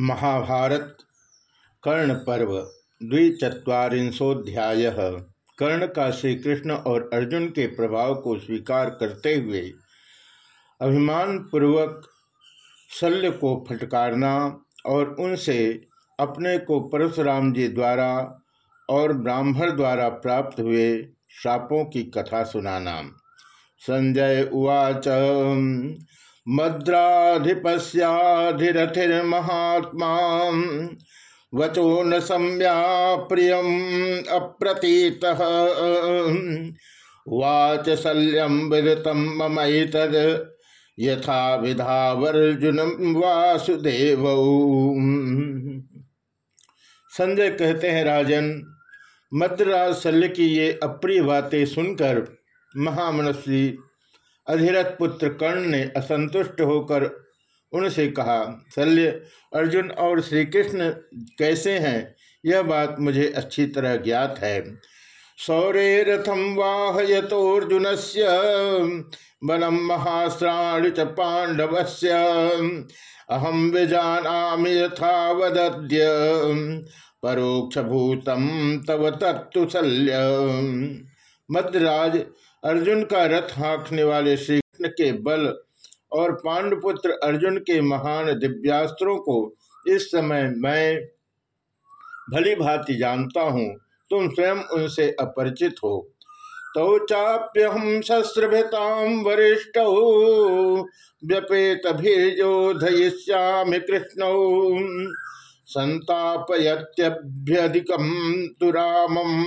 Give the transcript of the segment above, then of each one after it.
महाभारत, कर्ण पर्व द्विचत्वारिंशोध्याय कर्ण का श्री कृष्ण और अर्जुन के प्रभाव को स्वीकार करते हुए अभिमान पूर्वक शल्य को फटकारना और उनसे अपने को परशुराम जी द्वारा और ब्राह्मण द्वारा प्राप्त हुए शापों की कथा सुनाना। संजय उवाच मद्राधिपस्याधिरथिर्महात्मा वचो न सम्या प्रियम अप्रतीत। वाच शल्यम विदतम ममैतद। यथा विधावर्जुन वासुदेव। संजय कहते हैं, राजन मद्राज शल्य की ये अप्रिय बातें सुनकर महामनस्वी अधिरथ पुत्र कर्ण ने असंतुष्ट होकर उनसे कहा, शल्य, अर्जुन और श्री कृष्ण कैसे हैं? यह बात मुझे अच्छी तरह ज्ञात है। सौरे रथम वाहयतोर्जुन से बलम महाश्राण च पांडव से अहम विजाना यथा वद्य परोक्ष भूतम तव तत्तुशल्य मद्राज अर्जुन का रथ हाँकने वाले श्री कृष्ण के बल और पांडुपुत्र अर्जुन के महान दिव्यास्त्रों को इस समय मैं भली भांति जानता हूँ। तुम स्वयं उनसे अपरिचित हो। तो चाप्य हम शस्त्रभृताम वरिष्ठ, व्यपेत भीजोधयिष्यामि कृष्ण। संतापयत्यभ्यधिकम तुरामम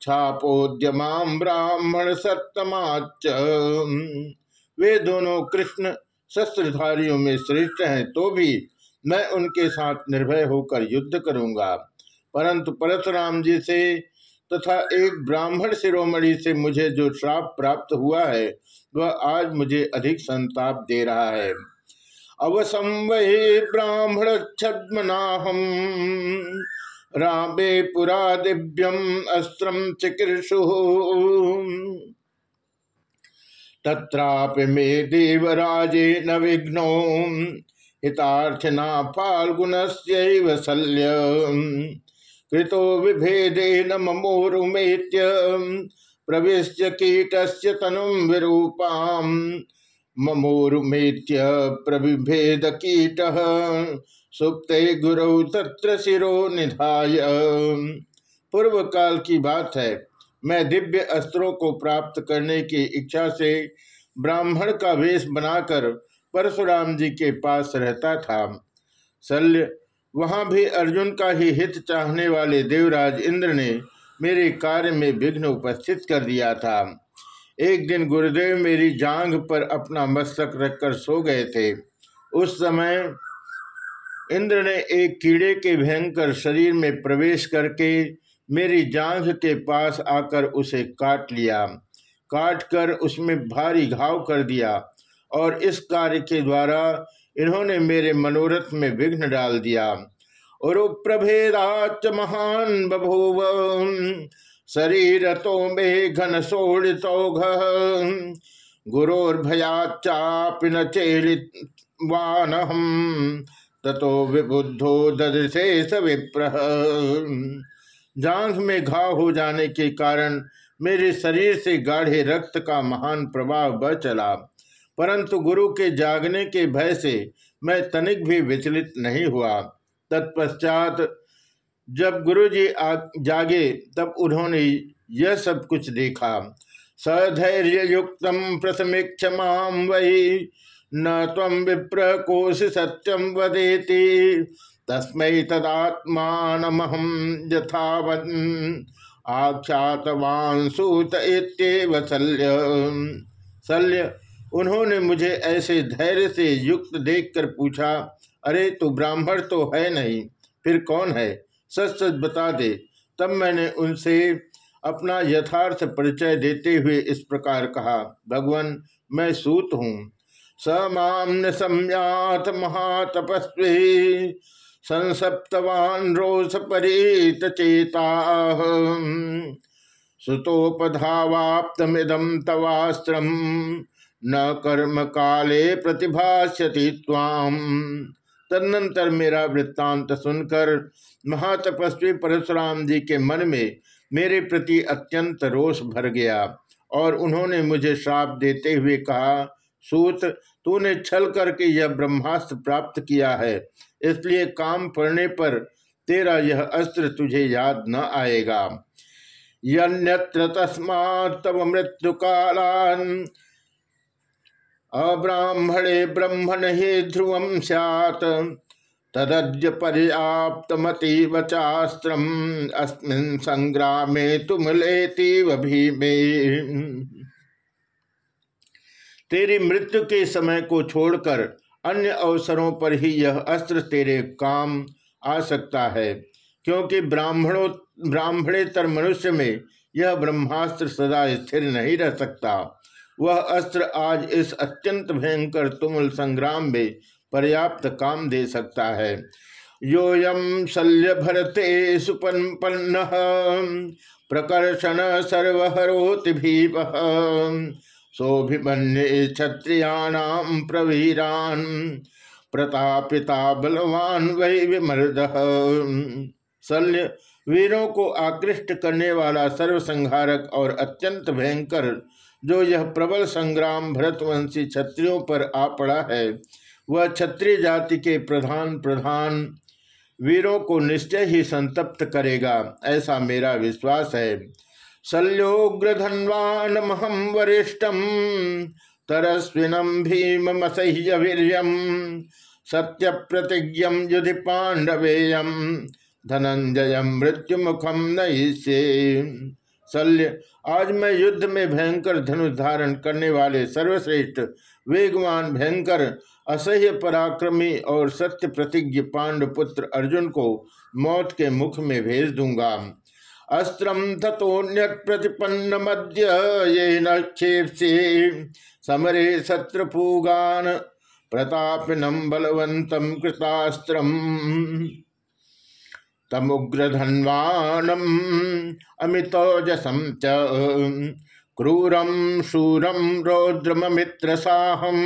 छापोद्यमाम ब्राह्मण सत्तमाच वे दोनों कृष्ण शस्त्रधारियों में श्रेष्ठ हैं तो भी मैं उनके साथ निर्भय होकर युद्ध करूँगा। परंतु परशुराम जी से तथा एक ब्राह्मण शिरोमणि से मुझे जो श्राप प्राप्त हुआ है, वह आज मुझे अधिक संताप दे रहा है। अवसम वही ब्राह्मण छद्मनाहम रामे पुरा दिव्यम अस्त्रम चिकीर्षु। तत्रापि मे देवराजे न विघ्नो। हितार्थना फाल्गुन शल्य कृतो विभेदेन ममोरुमेत्य। प्रवेश कीटस्य तनुम विरूपाम। ममोरुमेत्य प्रविभेद कीट। सुप्ते गुरु तत्र शिरो निधाय। पूर्व काल की बात है। मैं दिव्य अस्त्रों को प्राप्त करने की इच्छा से ब्राह्मण का वेश बनाकर परशुराम जी के पास रहता था। शल्य, वहाँ भी अर्जुन का ही हित चाहने वाले देवराज इंद्र ने मेरे कार्य में विघ्न उपस्थित कर दिया था। एक दिन गुरुदेव मेरी जांग पर अपना मस्तक रखकर सो गए थे। उस समय इंद्र ने एक कीड़े के भयंकर शरीर में प्रवेश करके मेरी जांघ के पास आकर उसे काट लिया। काट कर उसमें भारी घाव कर दिया और इस कार्य के द्वारा इन्होंने मेरे मनोरथ में विघ्न डाल दिया। और प्रभेदाच महान बभूव शरीर तो मे घन सोड़ितौघ गुरोर्भयाचापि न चेलित वानहम ततो विबुद्धो ददृशे सविप्र जांघ में घाव हो जाने के कारण मेरे शरीर से गाढ़े रक्त का महान प्रवाह बह चला। परंतु गुरु के जागने के भय से मैं तनिक भी विचलित नहीं हुआ। तत्पश्चात जब गुरु जी जागे, तब उन्होंने यह सब कुछ देखा। सधैर्य युक्त प्रथमिक्ष वही न तम विप्र कोश सत्यम वदेति। तस्मै तदात्मानमहम यथावन। आख्यातवान सूत शल्य। शल्य। उन्होंने मुझे ऐसे धैर्य से युक्त देखकर पूछा, अरे, तू ब्राह्मण तो है नहीं, फिर कौन है? सच सच बता दे। तब मैंने उनसे अपना यथार्थ परिचय देते हुए इस प्रकार कहा, भगवान, मैं सूत हूँ। सम्यात महातपस्वी। संसप्तवान रोष परीत चेता। सुतोपधावाप्तमिदम तवास्त्रम न कर्म काले प्रतिभाष्यति ताम तदनंतर मेरा वृत्तांत सुनकर महातपस्वी परशुराम जी के मन में मेरे प्रति अत्यंत रोष भर गया और उन्होंने मुझे श्राप देते हुए कहा सूत तूने छल करके यह ब्रह्मास्त्र प्राप्त किया है। इसलिए काम पड़ने पर तेरा यह अस्त्र तुझे याद न आएगा। यन्यत्र तस्मात् तव मृत्यु कालान अब्राह्मणे ब्रह्मण ही ध्रुवम सैत तदद्य पर्याप्तमति वचास्त्रम अस्मिन् संग्रामे तुम लेती भीमे। तेरी मृत्यु के समय को छोड़कर अन्य अवसरों पर ही यह अस्त्र तेरे काम आ सकता है, क्योंकि ब्राह्मणों, ब्राह्मणेतर मनुष्य में यह ब्रह्मास्त्र सदा स्थिर नहीं रह सकता। वह अस्त्र आज इस अत्यंत भयंकर तुमुल संग्राम में पर्याप्त काम दे सकता है। योयम शल्य भरते सुपन्न प्रकर्षण सर्वहरोति भीप सोभिमन्ये क्षत्रियाणाम प्रवीरान प्रतापिता बलवान वही विमर्द। शल्य वीरों को आकृष्ट करने वाला सर्वसंहारक और अत्यंत भयंकर जो यह प्रबल संग्राम भरतवंशी क्षत्रियों पर आ पड़ा है, वह क्षत्रिय जाति के प्रधान प्रधान वीरों को निश्चय ही संतप्त करेगा, ऐसा मेरा विश्वास है। शल्योग्रधन्वानमहम वरिष्ठम तरस्विनम भीमसह्य वीर्यम सत्य प्रतिज्ञम युधि पांडवेयम धनंजय मृत्यु मुखम नहीं शल्य आज मैं युद्ध में भयंकर धनुष धारण करने वाले सर्वश्रेष्ठ, वेगवान, भयंकर, असह्य पराक्रमी और सत्य प्रतिज्ञ पांडुपुत्र अर्जुन को मौत के मुख में भेज दूँगा। अस्त्रम तथोन्य प्रतिपन्न मध्य ये नक्षेपसे समरे शत्रुपूगान प्रतापिनम बलवंतम कृतास्त्रम। तमुग्रधन्वानम अमितोजसम च। क्रूरम शूरम रौद्रमित्र साहम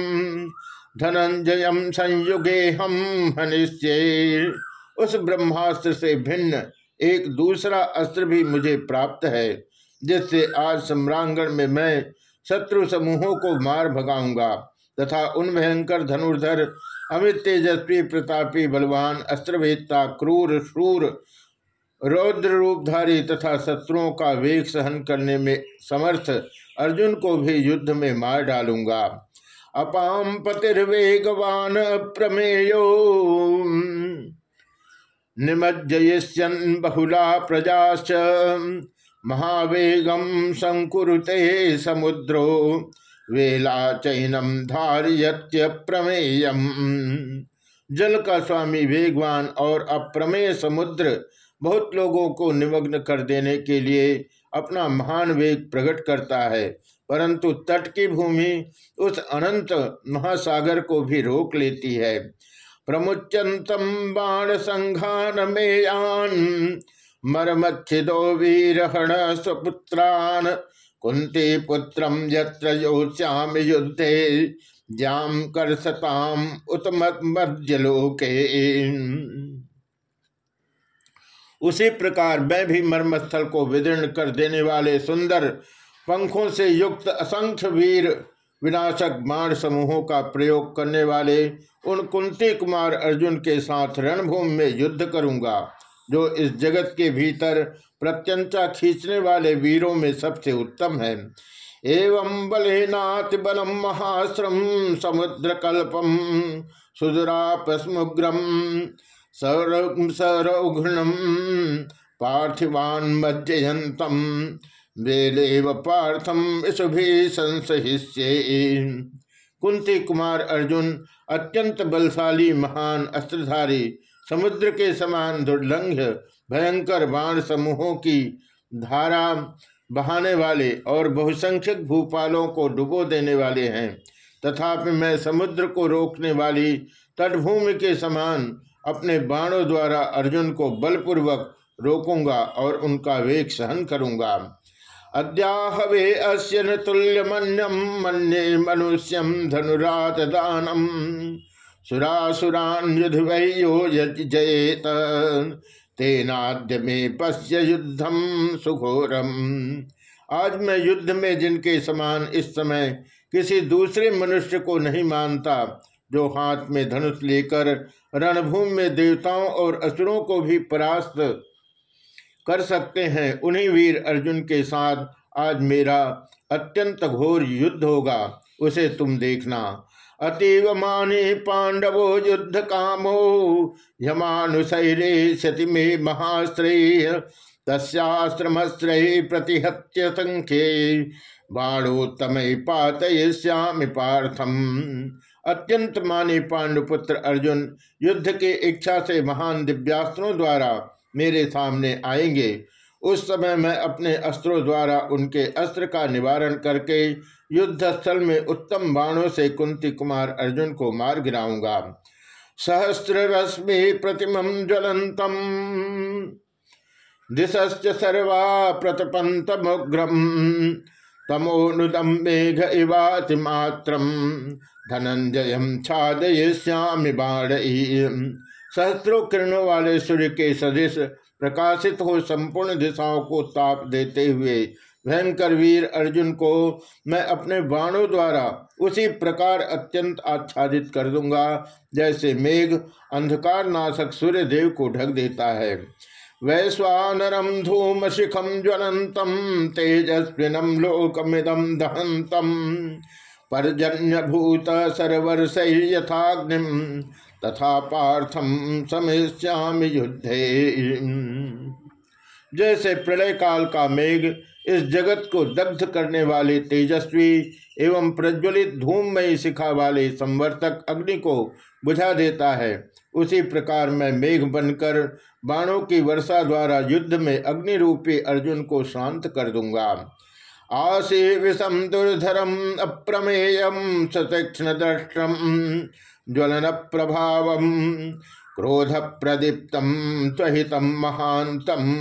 धनंजय संयुगे हम हनिष्ये। उस ब्रह्मास्त्र से भिन्न एक दूसरा अस्त्र भी मुझे प्राप्त है, जिससे आज सम्रांगण में मैं शत्रु समूहों को मार भगाऊँगा, तथा उन भयंकर धनुर्धर, अमित तेजस्वी, प्रतापी, बलवान अस्त्रवेत्ता क्रूर, शूर रौद्र रूपधारी तथा शत्रुओं का वेग सहन करने में समर्थ अर्जुन को भी युद्ध में मार डालूँगा। अपाम पतिर्वेगवान प्रमेयो। निमज्जयन बहुला प्रजाश्च। महावेगम संकुरुते समुद्रो वेला चैनम धारियत्य प्रमेयम जल का स्वामी वेगवान और अप्रमेय समुद्र बहुत लोगों को निमग्न कर देने के लिए अपना महान वेग प्रकट करता है, परंतु तट की भूमि उस अनंत महासागर को भी रोक लेती है। प्रमुच्यंतम बाण संघान मेयान मरमच्छिदो वीरहण स्वपुत्रान कुंती पुत्रम यत्र योश्याम युद्धे जाम कर सताम उत्मज्जलोके उसी प्रकार मैं भी मर्मस्थल को विदीर्ण कर देने वाले सुंदर पंखों से युक्त असंख्य वीर विनाशक बाण समूहों का प्रयोग करने वाले उन कुंती कुमार अर्जुन के साथ रणभूमि में युद्ध करूँगा, जो इस जगत के भीतर प्रत्यंता खींचने वाले वीरों में सबसे उत्तम है। एवं बलेनाति बलम महाश्रम समुद्र कल्पम सुदरापस्मुग्रम सरौघृणम पार्थिवान मज्जयंतम वेलेव पार्थम इसुभी कुंती कुमार अर्जुन, अत्यंत बलशाली, महान अस्त्रधारी, समुद्र के समान दुर्लंघ, भयंकर बाण समूहों की धारा बहाने वाले और बहुसंख्यक भूपालों को डुबो देने वाले हैं। तथापि मैं समुद्र को रोकने वाली तटभूमि के समान अपने बाणों द्वारा अर्जुन को बलपूर्वक रोकूँगा और उनका वेग सहन करूँगा। अद्याहवे अस्य न तुल्यमन्यम मन्ये मनुष्यम धनुरात दानम सुरासुरान युद्ध वह्यो जयेत तेनाद्य में पश्य युद्धम सुघोरम आज मैं युद्ध में जिनके समान इस समय किसी दूसरे मनुष्य को नहीं मानता, जो हाथ में धनुष लेकर रणभूमि में देवताओं और असुरों को भी परास्त कर सकते हैं। उन्हीं वीर अर्जुन के साथ आज मेरा अत्यंत घोर युद्ध होगा। उसे तुम देखना। अतीव माने पांडवो युद्ध कामो। यमानुशैरे सति में महाश्रेय। तस्याश्रमश्रय प्रतिहत्य संख्ये। बाणोत्तम पातयश्यामि पार्थम। अत्यंत माने पांडुपुत्र अर्जुन युद्ध के इच्छा से महान दिव्यास्त्रों द्वारा मेरे सामने आएँगे। उस समय मैं अपने अस्त्रों द्वारा उनके अस्त्र का निवारण करके युद्ध स्थल में उत्तम बाणों से कुंती कुमार अर्जुन को मार गिराऊँगा सहस्त्र रश्मि प्रतिम ज्वलंतम। दिशश्च सर्वा प्रतपंतमुग्रम तमोनुदम मेघ इवाति मात्रम धनंजय छादयश्यामि बाण। सहस्त्रों किरणों वाले सूर्य के सदृश प्रकाशित हो संपूर्ण दिशाओं को ताप देते हुए, भयंकर वीर अर्जुन को मैं अपने बाणों द्वारा उसी प्रकार अत्यंत आच्छादित कर दूँगा, जैसे मेघ अंधकार नाशक सूर्य देव को ढक देता है। वैश्वानरम धूम शिखम ज्वलंतम तेजस्विनम लोकमिदम दहंतम पर्जन्य भूत सरवर सही यथाग्निम तथा पार्थम समय युद्धे। जैसे प्रलय काल का मेघ इस जगत को दग्ध करने वाले तेजस्वी एवं प्रज्वलित धूममयी शिखा वाले संवर्तक अग्नि को बुझा देता है, उसी प्रकार मैं मेघ बनकर बाणों की वर्षा द्वारा युद्ध में अग्नि रूपी अर्जुन को शांत कर दूँगा। आशी विषम दुर्धरम अप्रमेयम सतीक्षण दृष्टम ज्वलन प्रभाव क्रोध प्रदीप्त त्वहितम महांतम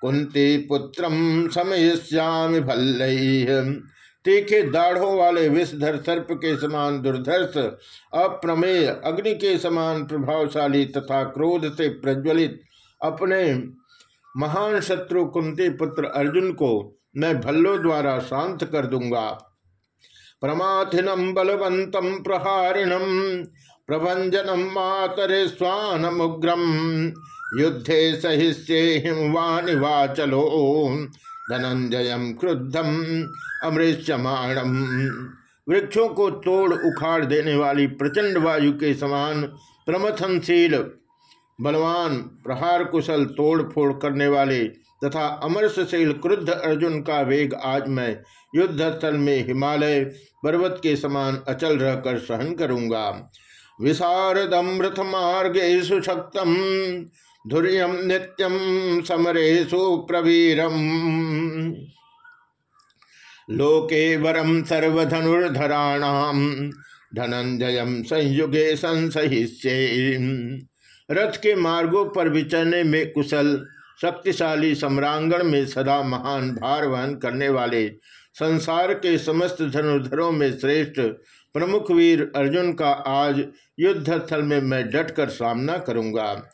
कुंती पुत्रम समयश्यामि भल्ल। तीखे दाढ़ों वाले विषधर सर्प के समान दुर्धर्ष, अप्रमेय अग्नि के समान प्रभावशाली तथा क्रोध से प्रज्वलित अपने महान शत्रु कुंती पुत्र अर्जुन को मैं भल्लों द्वारा शांत कर दूँगा। प्रमाथिनम बलवंतम प्रहारिणम प्रभंजनम मातरे स्वानमुग्रम युद्धे सहिष्ये हिमवानि वाचलो धनंजय क्रुद्धम अमृतमाणम वृक्षों को तोड़ उखाड़ देने वाली प्रचंड वायु के समान प्रमथनशील, बलवान प्रहार कुशल तोड़ फोड़ करने वाले तथा अमरसशील क्रुद्ध अर्जुन का वेग आज मैं युद्ध स्थल में हिमालय पर्वत के समान अचल रहकर सहन करूँगा। विशारदमृत मार्गेशु शक्तम धुर्यम नित्यम समरेशु प्रवीरम। लोके वरम सर्वधनुर्धराणाम धनंजय संयुगे संसहिष्ये। रथ के मार्गों पर विचरने में कुशल शक्तिशाली सम्रांगण में सदा महान भार वहन करने वाले संसार के समस्त धनुर्धरों में श्रेष्ठ प्रमुख वीर अर्जुन का आज युद्ध स्थल में मैं डटकर सामना करूँगा।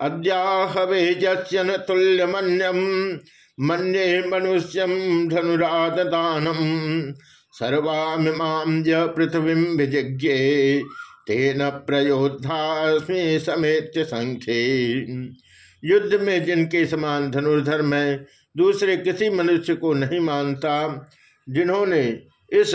अद्याहवे जन तुल्यमन्यम, मन्ये मनुष्यम धनुरादानम सर्वामिमां ज पृथ्वी विजिज्ञे, तेन प्रयोधास्मि समेत संख्ये युद्ध में जिनके समान धनुर्धर मैं, दूसरे किसी मनुष्य को नहीं मानता, जिन्होंने इस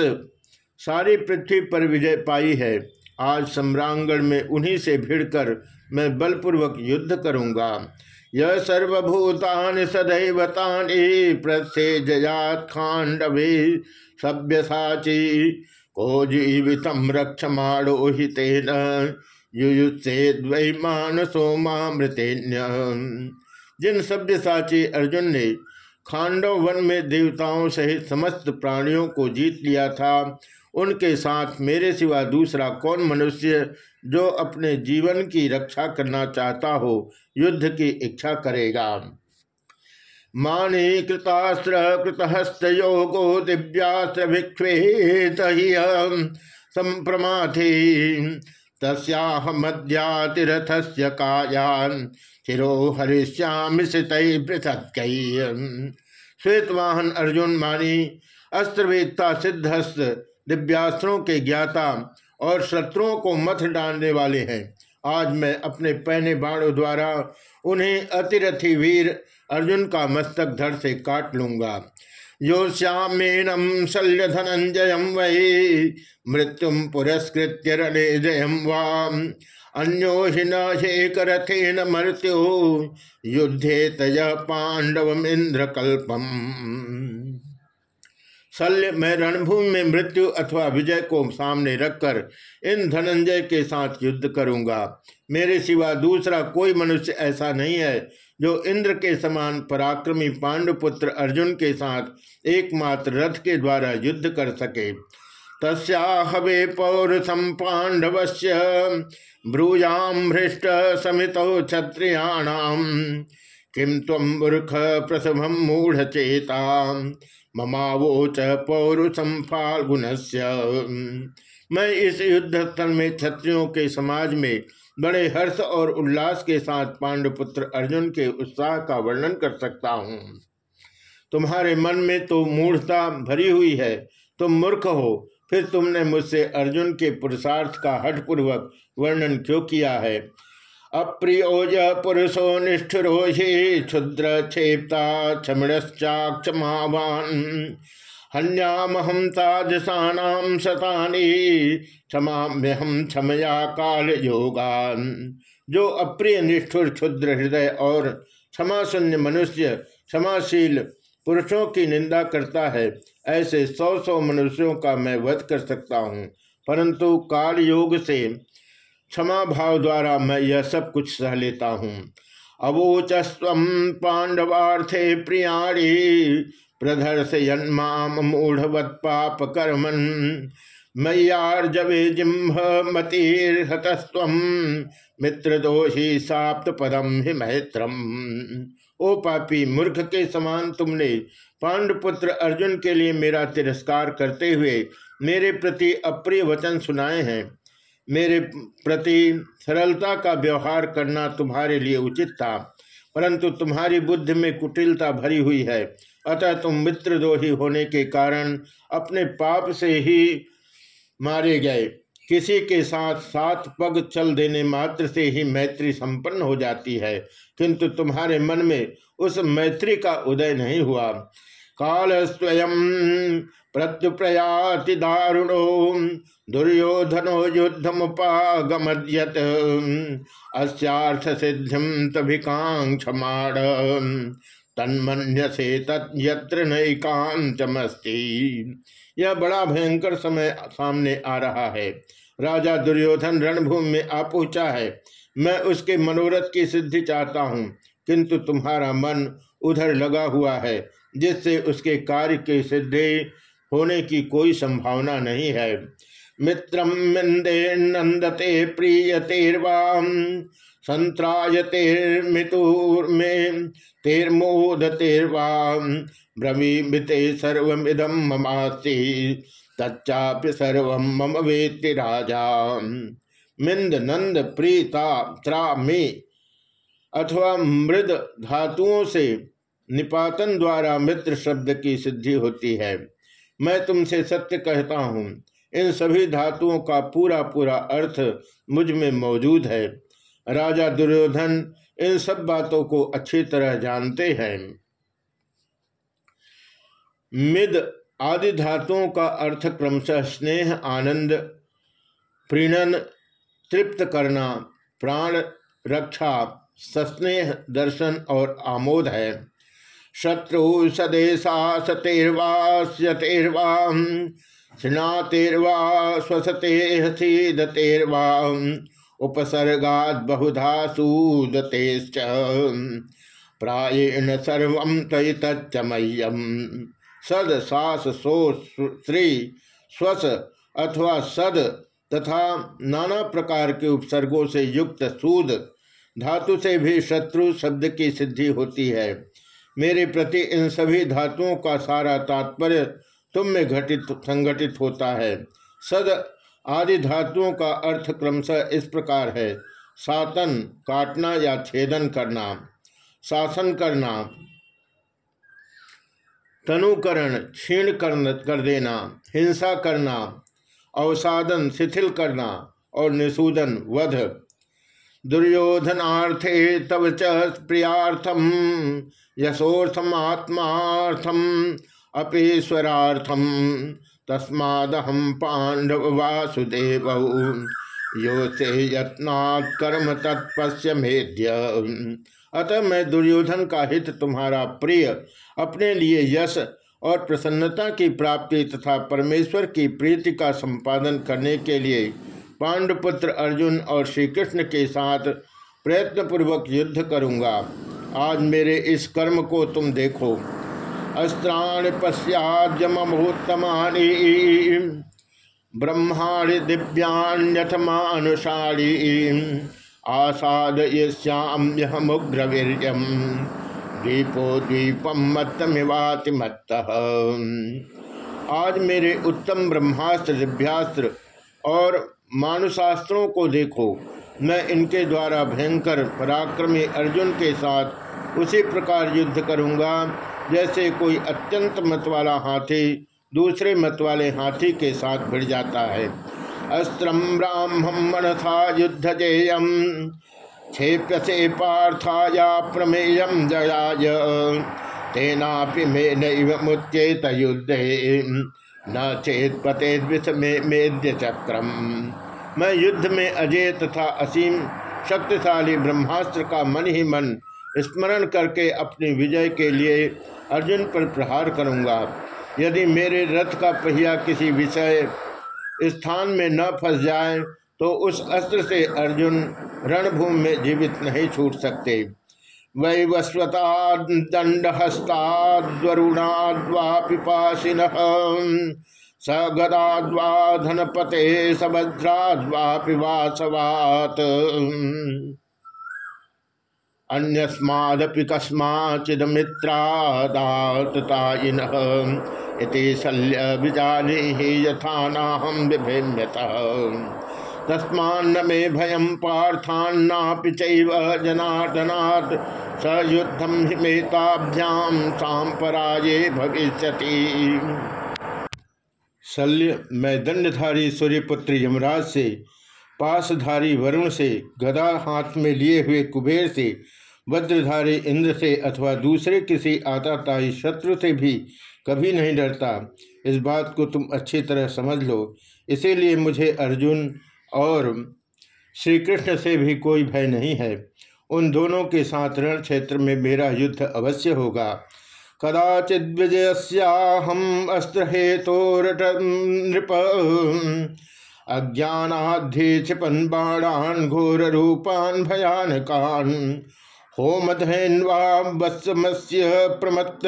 सारी पृथ्वी पर विजय पाई है, आज सम्रांगण में उन्हीं से भिड़कर मैं बलपूर्वक युद्ध करूँगा। यह सर्वभूतान सदैवतानि प्रथे जयात खांडवे सभ्य साची को जीवित रक्षमाणो हितेन। युयुत्से मानसो मामृतेन्य। जिन सभ्य साची अर्जुन ने खांडव वन में देवताओं सहित समस्त प्राणियों को जीत लिया था, उनके साथ मेरे सिवा दूसरा कौन मनुष्य जो अपने जीवन की रक्षा करना चाहता हो, युद्ध की इच्छा करेगा? माने कृतास्त्र कृतहस्त योगो दिव्यास्त्र भिक्षेत संप्रमाथे। तस्याहमद्यातिरथस्य कायान। चिरो हरिश्याम पृथक श्वेतवाहन अर्जुन मानी अस्त्रवेदता सिद्धस्त, दिव्यास्त्रों के ज्ञाता और शत्रुओं को मथ डालने वाले हैं। आज मैं अपने पहने बाणों द्वारा उन्हें अतिरथी वीर अर्जुन का मस्तक धड़ से काट लूँगा। यो श्यामेनम शल्य धनंजय वही मृत्यु पुरस्कृत जयम वाम। अन्यो हि रथेन मृत्यु युद्धे तय पांडव इंद्र कल्पम शल्य मैं रणभूमि में मृत्यु अथवा विजय को सामने रखकर इन धनंजय के साथ युद्ध करूँगा। मेरे सिवा दूसरा कोई मनुष्य ऐसा नहीं है जो इंद्र के समान पराक्रमी पांडुपुत्र अर्जुन के साथ एकमात्र रथ के द्वारा युद्ध कर सके। तस्वे पौरुषम पांडवस्य ब्रूयाम भ्रष्ट समित क्षत्रियाणाम किम तम मूर्ख प्रसभम मूढ़ चेता ममावोच पौरुषम फाल्गुन मैं इस युद्ध स्थल में क्षत्रियों के समाज में बड़े हर्ष और उल्लास के साथ पांडुपुत्र अर्जुन के उत्साह का वर्णन कर सकता हूँ। तुम्हारे मन में तो मूढ़ता भरी हुई है, तुम मूर्ख हो, फिर तुमने मुझसे अर्जुन के पुरुषार्थ का हठपूर्वक वर्णन क्यों किया है? अप्रियोज पुरुषो निष्ठुरो क्षुद्र क्षेपता क्षमिणश्चाक्षमावान हन्यामहम तादृशानाम शतानी क्षमाम्यहम क्षमया काल योगान जो अप्रिय निष्ठुर क्षुद्र हृदय और क्षमा शून्य मनुष्य, क्षमाशील पुरुषों की निंदा करता है, ऐसे सौ सौ मनुष्यों का मैं वध कर सकता हूँ। परंतु काल योग से क्षमा भाव द्वारा मैं यह सब कुछ सह लेता हूँ। अवोचस्व पांडवार्थे प्रियाणी प्रदर्शयन्माम मूढ़वत पाप कर्मन मैयार्जवे जिम्ह मतिर्हतस्व मित्र दोषी साप्त पदम हि मैत्रम। ओ पापी, मूर्ख के समान तुमने पांडुपुत्र अर्जुन के लिए मेरा तिरस्कार करते हुए मेरे प्रति अप्रिय वचन सुनाए हैं। मेरे प्रति सरलता का व्यवहार करना तुम्हारे लिए उचित था, परंतु तुम्हारी बुद्धि में कुटिलता भरी हुई है। अतः तुम मित्रद्रोही होने के कारण अपने पाप से ही मारे गए। किसी के साथ सात पग चल देने मात्र से ही मैत्री संपन्न हो जाती है, किंतु तुम्हारे मन में उस मैत्री का उदय नहीं हुआ। काल स्वयं प्रत्युप्रयाति दारुणो दुर्योधनो युद्धमुपागमद्यत। अस्यार्थ सिद्धिम तभिकांक्षमाण तन्मन्य से तत्र नैकांतमस्ती यह बड़ा भयंकर समय सामने आ रहा है। राजा दुर्योधन रणभूमि में आ पहुँचा है। मैं उसके मनोरथ की सिद्धि चाहता हूँ, किंतु तुम्हारा मन उधर लगा हुआ है, जिससे उसके कार्य की सिद्धि होने की कोई संभावना नहीं है। मित्रम मिंदे नंदते प्रियतेर्वाम संत्रायतेर्मितुर्मे तेर्मोदतेर्वाम ब्रवीमिते सर्वमिदम ममास्ति तच्चाप्य सर्व मम वेत्ति राजा मिंद नंद प्रीता त्रा में अथवा मृद धातुओं से निपातन द्वारा मित्र शब्द की सिद्धि होती है। मैं तुमसे सत्य कहता हूँ। इन सभी धातुओं का पूरा पूरा अर्थ मुझमें मौजूद है। राजा दुर्योधन इन सब बातों को अच्छी तरह जानते हैं। मिद आदि धातुओं का अर्थ क्रमशः स्नेह, आनंद, प्रीणन, तृप्त करना, प्राण रक्षा, सस्नेह, दर्शन और आमोद है। शत्रु सदेशा सतेर्वा स्नातेर्वा स्वसते हसीदतेर्वा उपसर्गाद बहुधा सूदते प्राएण सर्व तयतमय्यम सद सास सो श्री स्वस अथवा सद तथा नाना प्रकार के उपसर्गों से युक्त सूद, धातु से भी शत्रु शब्द की सिद्धि होती है। मेरे प्रति इन सभी धातुओं का सारा तात्पर्य तुम में घटित संगठित होता है। सद आदि धातुओं का अर्थ क्रमशः इस प्रकार है। सातन, काटना या छेदन करना। शासन करना। तनुकरण, क्षीण कर देना। हिंसा करना। अवसादन, शिथिल करना। और निषूदन, वध। दुर्योधनार्थे तव च प्रियार्थम, यशोर्थम आत्मार्थम, अपेश्वरार्थम। तस्मादहम पांडव वासुदेव यो से यत्नात् कर्म तत्पश्य मेद्य। अतः मैं दुर्योधन का हित तुम्हारा प्रिय, अपने लिए यश और प्रसन्नता की प्राप्ति तथा परमेश्वर की प्रीति का संपादन करने के लिए पांडुपुत्र अर्जुन और श्री कृष्ण के साथ प्रयत्नपूर्वक युद्ध करूँगा। आज मेरे इस कर्म को तुम देखो। अस्त्राण पश्चाद्यमोत्तमानि ब्रह्माणि दिव्यान्यथ मानुषाणी आसादयश्याम्यहमुग्रवीर्यम दीपो द्वीपम मत्तमिवाति मत्त। आज मेरे उत्तम ब्रह्मास्त्र, दिव्यास्त्र और मानुशास्त्रों को देखो। मैं इनके द्वारा भयंकर पराक्रमी अर्जुन के साथ उसी प्रकार युद्ध करूँगा। जैसे कोई अत्यंत मत वाला हाथी दूसरे मत वाले हाथी के साथ भिड़ जाता है। अस्त्रम ब्राह्मण मनथा युद्ध जेयम क्षेप्य से पार्थाया प्रमेयम जयाय। तेनापि मे नैव मुच्येत युद्ध। न चेत पते मेद्य चक्रम मैं युद्ध में अजय तथा असीम, शक्तिशाली ब्रह्मास्त्र का मन ही मन स्मरण करके अपनी विजय के लिए अर्जुन पर प्रहार करूँगा। यदि मेरे रथ का पहिया किसी विषय स्थान में न फंस जाए तो उस अस्त्र से अर्जुन रणभूमि में जीवित नहीं छूट सकते। वैवस्वता दंडहस्ताद्वरुणाद्वापिपाशिन स गदाद्वा धनपते सभद्राद्वापि वासवात् अन्यस्मादपि कस्माचिदमित्रादाततायिनः इति शल्य विजानी यथा विभेम्यत तस्मान्न मे भयम पार्थान्नापि चैव स युद्धम हिमेताभ्याम सांपराये भविष्यति। शल्य मैं दंडधारी सूर्यपुत्र यमराज से, पासधारी वरुण से, गदा हाथ में लिए हुए कुबेर से, वज्रधारी इंद्र से अथवा दूसरे किसी आताताई शत्रु से भी कभी नहीं डरता। इस बात को तुम अच्छी तरह समझ लो। इसीलिए मुझे अर्जुन और श्री कृष्ण से भी कोई भय नहीं है। उन दोनों के साथ रण क्षेत्र में मेरा युद्ध अवश्य होगा। कदाचित विजयस्याहम अस्त्र हेतु नृप अज्ञानाध्ये क्षिपन बाणान घोर रूपान भयानकान। होमधैन्वा वत्समस्य प्रमत्त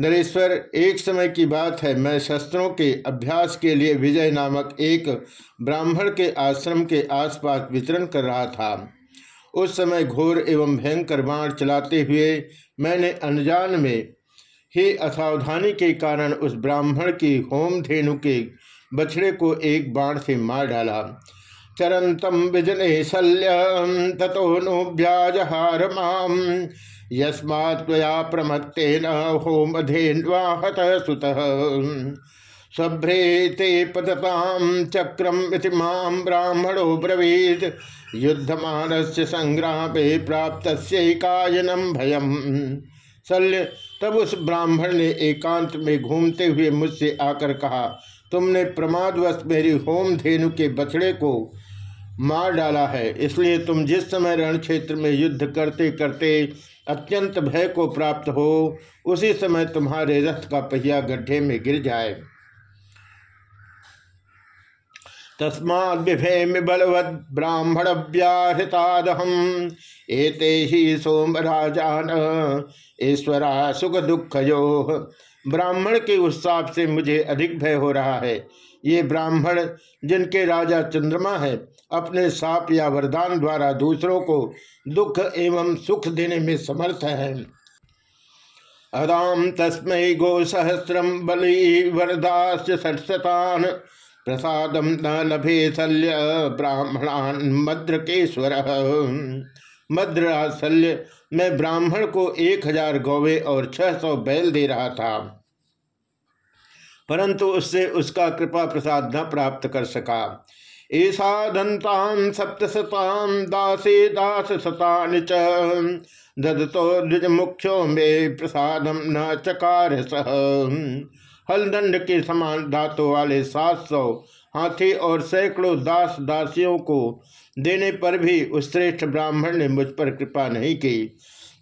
नरेश्वर, एक समय की बात है। मैं शस्त्रों के अभ्यास के लिए विजय नामक एक ब्राह्मण के आश्रम के आसपास विचरण कर रहा था। उस समय घोर एवं भयंकर बाण चलाते हुए मैंने अनजान में ही असावधानी के कारण उस ब्राह्मण की होम धेनु के बछड़े को एक बाण से मार डाला। चरंतम विजने शल्य तथो नोभ्याजहार माम यस्मात्या प्रमत्तेन होमधेन्वाहत सुत। सभ्रेते पतताम चक्रम इति माम ब्राह्मणो ब्रवीत। युद्धमान से संग्राम प्राप्त कायनम भयम। शल्य, तब उस ब्राह्मण ने एकांत में घूमते हुए मुझसे आकर कहा, तुमने प्रमादवश मेरी होम धेनु के बछड़े को मार डाला है, इसलिए तुम जिस समय रण क्षेत्र में युद्ध करते करते अत्यंत भय को प्राप्त हो, उसी समय तुम्हारे रथ का पहिया गड्ढे में गिर जाए। तस्माभेम बलवद ब्राह्मण व्याहृतादहम, एते ही सोमराजान ईश्वरा सुख दुख ब्राह्मण के उत्साह से मुझे अधिक भय हो रहा है। ये ब्राह्मण जिनके राजा चंद्रमा है अपने साप या वरदान द्वारा दूसरों को दुख एवं सुख देने में समर्थ है। अदाम तस्मै गो सहस्रम बलि वरदास्य षट्शतान। प्रसादम न लभे शल्य ब्राह्मणान मद्रकेश्वर। मद्राशल्य मैं ब्राह्मण को एक हज़ार गौवे और छह सौ बैल दे रहा था। परंतु उससे उसका कृपा प्रसाद न प्राप्त कर सका। ऐसा दंतान सप्तशतान दासे दास शतान च। ददतो द्विज मुख्यो में प्रसादम न चकार सह हलदंड के समान दांतों वाले सात सौ हाथी और सैकड़ों दास दासियों को देने पर भी उस श्रेष्ठ ब्राह्मण ने मुझ पर कृपा नहीं की।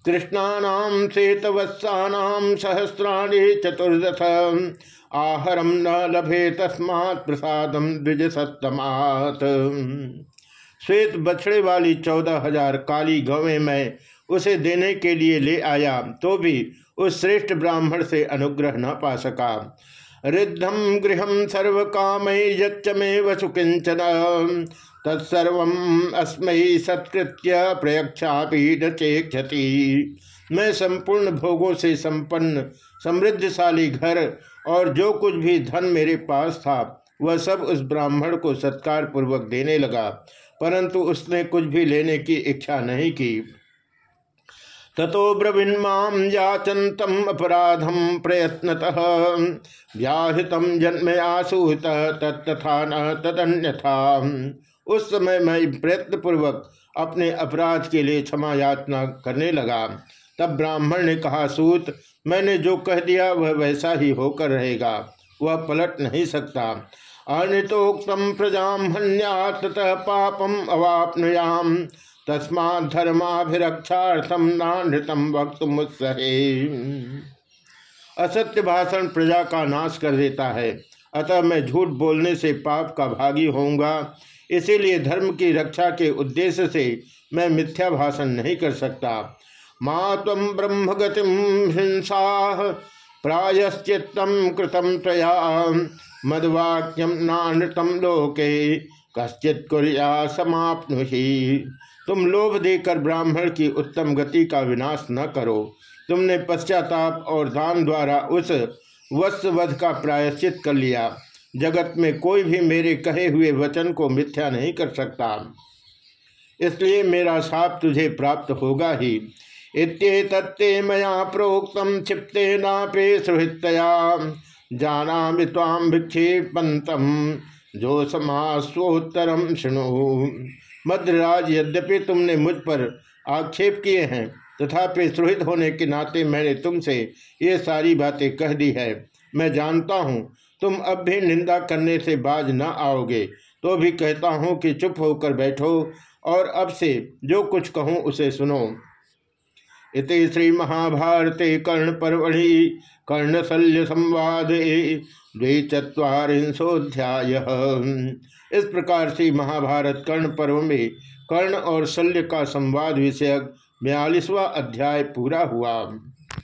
कृष्णानाम श्वेतवत्सानाम सहस्राणी, चतुर्दश। आहरम न लभे तस्मात् प्रसादम द्विज सत्तमात श्वेत बछड़े वाली चौदह हज़ार काली गवें मैं उसे देने के लिए ले आया तो भी उस श्रेष्ठ ब्राह्मण से अनुग्रह न पा सका। रिद्धम गृह सर्व काम यच्च में वसु किंचन तत्सर्व अस्मयी सत्कृत्य प्रयक्षा पीठ चेक्षति मैं संपूर्ण भोगों से संपन्न, समृद्धशाली घर और जो कुछ भी धन मेरे पास था, वह सब उस ब्राह्मण को सत्कार पूर्वक देने लगा, परंतु उसने कुछ भी लेने की इच्छा नहीं की। ततो ब्रवीन्माम याचंतम अपराधम प्रयत्नतः व्याहृतम जन्म आसूत तत्था न तदन्यथा। उस समय मैं प्रयत्न पूर्वक अपने अपराध के लिए क्षमा याचना करने लगा। तब ब्राह्मण ने कहा, सूत, मैंने जो कह दिया वह वैसा ही होकर रहेगा। वह पलट नहीं सकता। अनितोक्तम प्रजाम हन्या ततः पापम अवापनुयाम। तस्मा धर्माभिरक्षार्थम नानृतम वक्त मुत्सहे असत्य भाषण प्रजा का नाश कर देता है। अतः मैं झूठ बोलने से पाप का भागी होऊँगा। इसीलिए धर्म की रक्षा के उद्देश्य से मैं मिथ्या भाषण नहीं कर सकता। माँ तम हिंसा प्रायश्चित्तम कृतम तया। मदवाक्यम नानृतम लोके, कश्चित कुरिया समाप्नु तुम लोभ देकर ब्राह्मण की उत्तम गति का विनाश न करो। तुमने पश्चाताप और दान द्वारा उस वत्सवध का प्रायश्चित कर लिया। जगत में कोई भी मेरे कहे हुए वचन को मिथ्या नहीं कर सकता। इसलिए मेरा साप तुझे प्राप्त होगा ही। इत्ये तत्ते मया प्रोक्तम क्षिप्ते नापे सुहृतया जाना ताम विक्षेपंतम जो समास्वोत्तरम शुणु। मद्रराज, यद्यपि तुमने मुझ पर आक्षेप किए हैं, तथापि सुहित होने के नाते मैंने तुमसे ये सारी बातें कह दी है। मैं जानता हूँ, तुम अब भी निंदा करने से बाज न आओगे तो भी कहता हूँ कि चुप होकर बैठो और अब से जो कुछ कहूँ उसे सुनो। इति श्री महाभारते कर्ण पर्वणि कर्णशल्य संवाद द्विचत्वारिंशोध्याय इस प्रकार से महाभारत कर्ण पर्व में कर्ण और शल्य का संवाद विषयक बयालीसवा अध्याय पूरा हुआ।